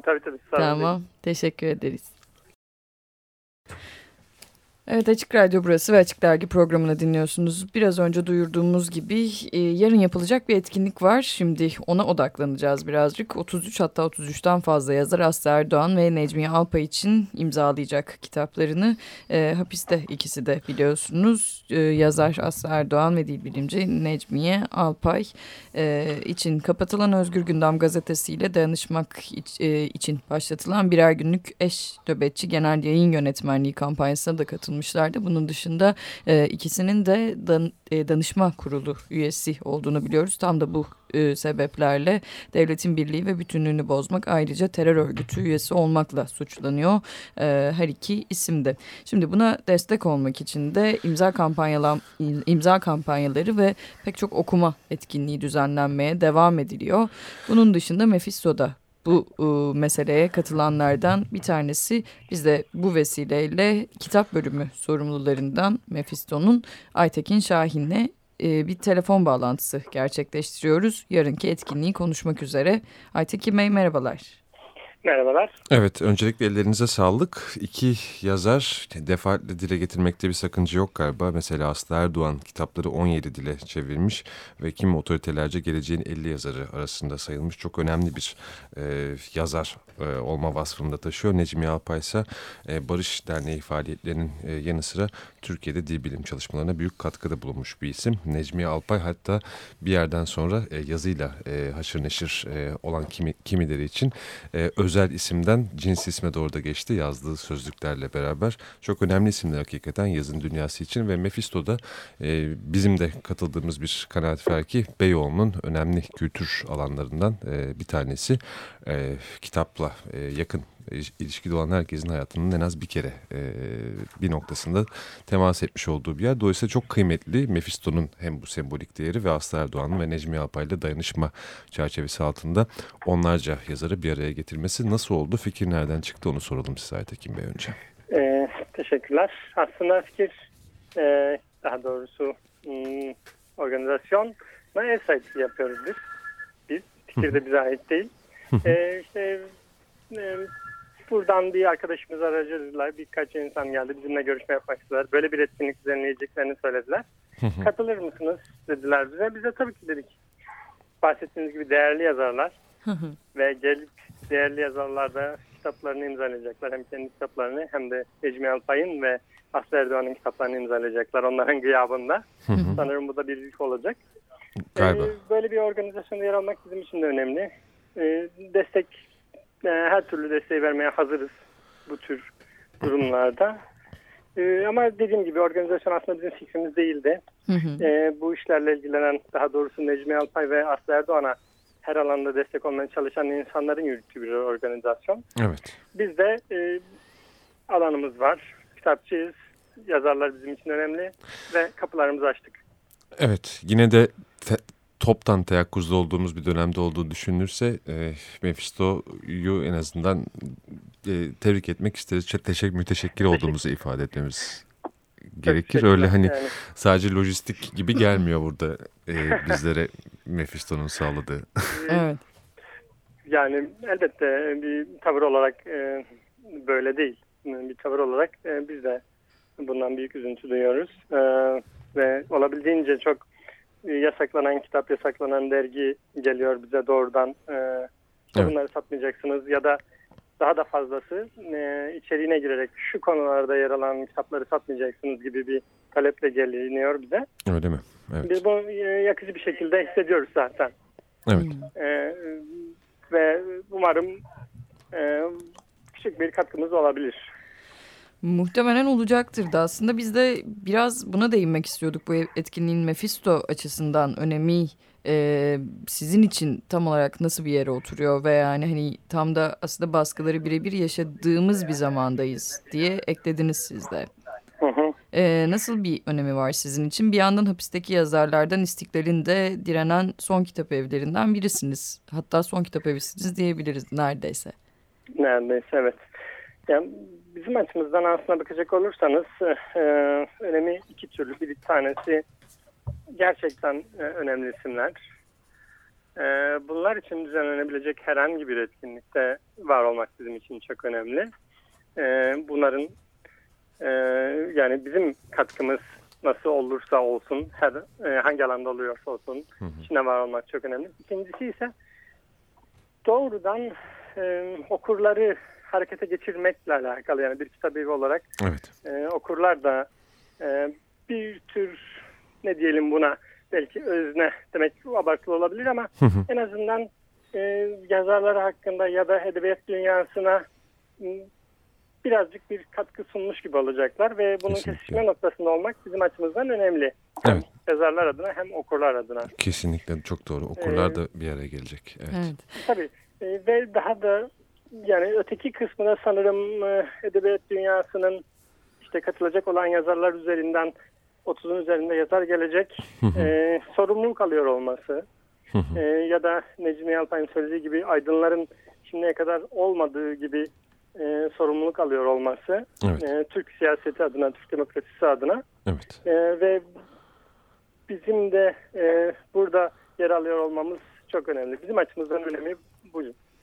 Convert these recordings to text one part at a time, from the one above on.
Tabii tabii. Tamam. Teşekkür ederiz. Evet Açık Radyo burası ve Açık Dergi programını dinliyorsunuz. Biraz önce duyurduğumuz gibi e, yarın yapılacak bir etkinlik var. Şimdi ona odaklanacağız birazcık. 33 hatta 33'ten fazla yazar Aslı Erdoğan ve Necmiye Alpay için imzalayacak kitaplarını. E, hapiste ikisi de biliyorsunuz. E, yazar Aslı Erdoğan ve dil bilimci Necmiye Alpay e, için kapatılan Özgür Gündem gazetesiyle dayanışmak iç, e, için başlatılan birer günlük eş nöbetçi genel yayın yönetmenliği kampanyasına da katılmış katılmışlardı. Bunun dışında e, ikisinin de dan, e, danışma kurulu üyesi olduğunu biliyoruz. Tam da bu e, sebeplerle devletin birliği ve bütünlüğünü bozmak ayrıca terör örgütü üyesi olmakla suçlanıyor e, her iki isimde. Şimdi buna destek olmak için de imza kampanyalar imza kampanyaları ve pek çok okuma etkinliği düzenlenmeye devam ediliyor. Bunun dışında Mephisto'da bu e, meseleye katılanlardan bir tanesi. Biz de bu vesileyle kitap bölümü sorumlularından Mephisto'nun Aytekin Şahin'le e, bir telefon bağlantısı gerçekleştiriyoruz. Yarınki etkinliği konuşmak üzere. Aytekin Bey merhabalar. Merhabalar. Evet, öncelikle ellerinize sağlık. İki yazar defaatle dile getirmekte bir sakınca yok galiba. Mesela Aslı Erdoğan kitapları 17 dile çevirmiş ve kim otoritelerce geleceğin 50 yazarı arasında sayılmış. Çok önemli bir e, yazar e, olma vasfını da taşıyor. Necmi Alpay ise e, Barış Derneği faaliyetlerinin e, yanı sıra Türkiye'de dil bilim çalışmalarına büyük katkıda bulunmuş bir isim. Necmi Alpay hatta bir yerden sonra e, yazıyla e, haşır neşir e, olan kimi, kimileri için e, özel isimden cins isme doğru da geçti yazdığı sözlüklerle beraber. Çok önemli isimler hakikaten yazın dünyası için ve Mephisto'da e, bizim de katıldığımız bir kanaat var ki Beyoğlu'nun önemli kültür alanlarından e, bir tanesi. E, kitapla e, yakın ilişkide olan herkesin hayatının en az bir kere e, bir noktasında temas etmiş olduğu bir yer. Dolayısıyla çok kıymetli Mephisto'nun hem bu sembolik değeri ve Aslı Erdoğan'ın ve Necmi Alpay'la dayanışma çerçevesi altında onlarca yazarı bir araya getirmesi nasıl oldu? Fikir nereden çıktı onu soralım size Aytekin Bey önce. E, teşekkürler. Aslında fikir e, daha doğrusu hmm, organizasyon ev sahipliği yapıyoruz biz. Biz fikir de bize ait değil. e, işte e, buradan bir arkadaşımız aracılığıyla birkaç insan geldi. Bizimle görüşme yapmak istediler. Böyle bir etkinlik düzenleyeceklerini söylediler. Katılır mısınız dediler bize. Biz de tabii ki dedik. Bahsettiğiniz gibi değerli yazarlar. ve gelip değerli yazarlar da kitaplarını imzalayacaklar. Hem kendi kitaplarını hem de Necmi Alpay'ın ve Aslı Erdoğan'ın kitaplarını imzalayacaklar. Onların gıyabında. Sanırım bu da bir ilk olacak. Galiba. Ee, böyle bir organizasyonda yer almak bizim için de önemli. Ee, destek e, her türlü desteği vermeye hazırız bu tür durumlarda. E, ama dediğim gibi organizasyon aslında bizim fikrimiz değildi. Hı hı. E, bu işlerle ilgilenen daha doğrusu Necmi Alpay ve Aslı Erdoğan'a her alanda destek olmaya çalışan insanların yürüttüğü bir organizasyon. Evet. Biz de e, alanımız var. Kitapçıyız. Yazarlar bizim için önemli ve kapılarımızı açtık. Evet yine de toptan teyakkuzda olduğumuz bir dönemde olduğu düşünülürse e, Mephisto'yu en azından e, tebrik etmek isteriz. Çok teşekkür, müteşekkir olduğumuzu ifade etmemiz gerekir. Öyle hani yani. sadece lojistik gibi gelmiyor burada e, bizlere Mephisto'nun sağladığı. evet. Yani elbette bir tavır olarak e, böyle değil. Bir tavır olarak e, biz de bundan büyük üzüntü duyuyoruz. E, ve olabildiğince çok yasaklanan kitap, yasaklanan dergi geliyor bize doğrudan. E, evet. Bunları satmayacaksınız ya da daha da fazlası e, içeriğine girerek şu konularda yer alan kitapları satmayacaksınız gibi bir taleple geliniyor bize. Öyle mi? Evet. Biz bunu e, yakıcı bir şekilde hissediyoruz zaten. Evet. E, ve umarım e, küçük bir katkımız olabilir. Muhtemelen olacaktır da aslında biz de biraz buna değinmek istiyorduk bu etkinliğin Mephisto açısından önemi e, sizin için tam olarak nasıl bir yere oturuyor ve yani hani tam da aslında baskıları birebir yaşadığımız bir zamandayız diye eklediniz siz de. E, nasıl bir önemi var sizin için? Bir yandan hapisteki yazarlardan İstiklal'in de direnen son kitap evlerinden birisiniz. Hatta son kitap evisiniz diyebiliriz neredeyse. Neredeyse evet. Yani bizim açımızdan aslına bakacak olursanız e, önemi iki türlü. Bir tanesi gerçekten e, önemli isimler. E, bunlar için düzenlenebilecek herhangi bir etkinlikte var olmak için çok önemli. E, bunların e, yani bizim katkımız nasıl olursa olsun, her e, hangi alanda oluyorsa olsun Hı hı. içine var olmak çok önemli. İkincisi ise doğrudan e, okurları harekete geçirmekle alakalı yani bir kitabevi olarak Evet. e, okurlar da e, bir tür ne diyelim buna belki özne demek abartılı olabilir ama Hı hı. en azından e, yazarları hakkında ya da edebiyat dünyasına birazcık bir katkı sunmuş gibi olacaklar ve bunun Kesinlikle. kesişme noktasında olmak bizim açımızdan önemli. Evet. Hem yazarlar adına hem okurlar adına. Kesinlikle çok doğru. Okurlar Ee, da bir araya gelecek. Evet. Evet. Tabii E, ve daha da yani öteki kısmına sanırım e, edebiyat dünyasının işte katılacak olan yazarlar üzerinden 30'un üzerinde yazar gelecek e, sorumluluk alıyor olması e, ya da Necmi Alpay'ın söylediği gibi aydınların şimdiye kadar olmadığı gibi e, sorumluluk alıyor olması Evet. e, Türk siyaseti adına, Türk demokrasisi adına Evet. e, ve bizim de e, burada yer alıyor olmamız çok önemli. Bizim açımızdan önemi bu.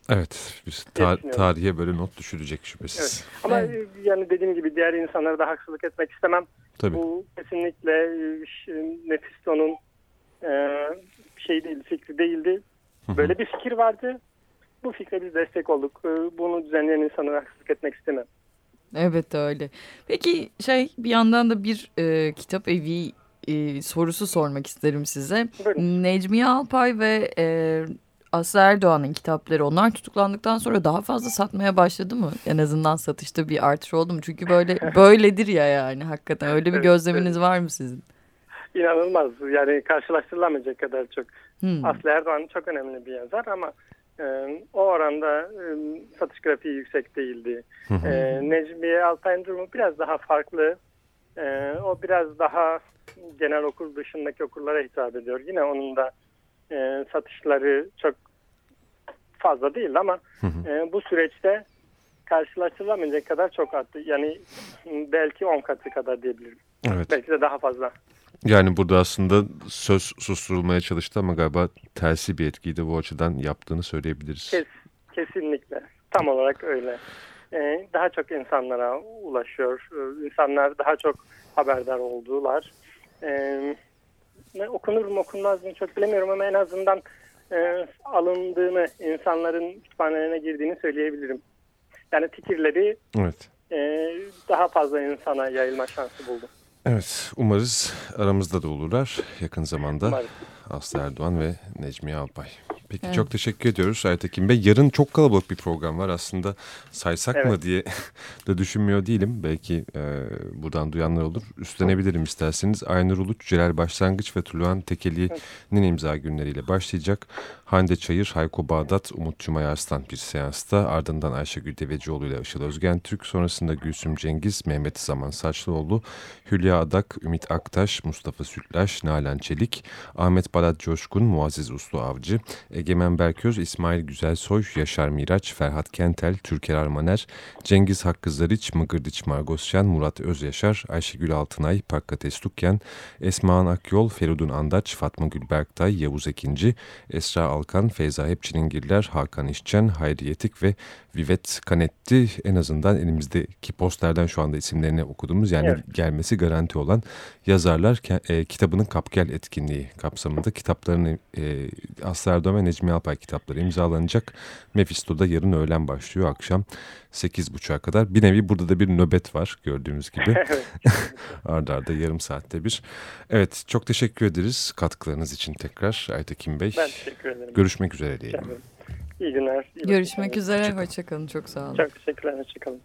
Evet. Biz ta- düşünüyorum. tarihe böyle not düşürecek şüphesiz. Ama Evet. e, yani dediğim gibi diğer insanlara da haksızlık etmek istemem. Tabii. Bu kesinlikle e, ş- Nefisto'nun e, şey değil, fikri değildi. Böyle bir fikir vardı. Bu fikre biz destek olduk. E, Bunu düzenleyen insanlara haksızlık etmek istemem. Evet öyle. Peki şey bir yandan da bir e, kitap evi e, sorusu sormak isterim size. Buyurun. Necmiye Alpay ve e, Aslı Erdoğan'ın kitapları onlar tutuklandıktan sonra daha fazla satmaya başladı mı? En azından satışta bir artış oldu mu? Çünkü böyle böyledir ya yani hakikaten öyle bir gözleminiz var mı sizin? İnanılmaz. Yani karşılaştırılamayacak kadar çok. Hmm. Aslı Erdoğan çok önemli bir yazar ama e, o oranda e, satış grafiği yüksek değildi. E, Necmiye Alpay'ın durumu biraz daha farklı. E, o biraz daha genel okur dışındaki okurlara hitap ediyor. Yine onun da e, satışları çok fazla değil ama Hı hı. e, bu süreçte karşılaştırılamayacak kadar çok arttı. Yani belki 10 katı kadar diyebilirim. Evet. Belki de daha fazla. Yani burada aslında söz susturulmaya çalıştı ama galiba tersi bir etkiyi de bu açıdan yaptığını söyleyebiliriz. Kes, kesinlikle. Tam olarak öyle. Ee, daha çok insanlara ulaşıyor. Ee, İnsanlar daha çok haberdar oldular. Ee, okunur mu okunmaz mı çok bilemiyorum ama en azından e, alındığını, insanların kütüphanelerine girdiğini söyleyebilirim. Yani fikirleri Evet. e, daha fazla insana yayılma şansı buldu. Evet. Umarız aramızda da olurlar yakın zamanda. Umarım. Aslı Erdoğan ve Necmiye Alpay. Peki Evet. çok teşekkür ediyoruz Aytekin Bey. Yarın çok kalabalık bir program var aslında saysak mı Evet. diye de düşünmüyor değilim. Belki e, buradan duyanlar olur. Üstlenebilirim isterseniz. Aynur Uluç, Celal Başlangıç ve Tuluhan Tekeli'nin imza günleriyle başlayacak. Hande Çayır, Hayko Bağdat, Umut Cumay Arslan bir seansta. Ardından Ayşegül Devecioğlu ile Işıl Özgen Türk. Sonrasında Gülsüm Cengiz, Mehmet Zaman Saçlıoğlu, Hülya Adak, Ümit Aktaş, Mustafa Sütlaş, Nalan Çelik, Ahmet Balat Coşkun, Muazzez Uslu Avcı, Egemen Berköz, İsmail Güzelsoy, Yaşar Miraç, Ferhat Kentel, Türker Armaner, Cengiz Hakkı Zariç, Mıgırdiç Margosyan, Murat Özyaşar, Ayşegül Altınay, Pakka Testukyan, Esmaan Akyol, Feridun Andaç, Fatma Gül Berktay, Yavuz Ekinci, Esra Alkan, Feyza Hepçilingirler, Hakan İşçen, Hayri Yetik ve Vivet Kanetti en azından elimizdeki postlerden şu anda isimlerini okuduğumuz yani Evet. gelmesi garanti olan yazarlar e, kitabının Kapgel etkinliği kapsamında kitaplarını e, Aslı Erdoğan ve Necmi Alpay kitapları imzalanacak. Mephisto'da yarın öğlen başlıyor akşam 8.30'a kadar. Bir nevi burada da bir nöbet var gördüğümüz gibi. Arda arda yarım saatte bir. Evet çok teşekkür ederiz katkılarınız için tekrar Aytekin Bey. Ben teşekkür ederim. Görüşmek üzere diyelim. İyi günler. iyi Görüşmek üzere. Hoşçakalın. Hoşçakalın. Çok sağ olun. Çok teşekkürler. Hoşçakalın.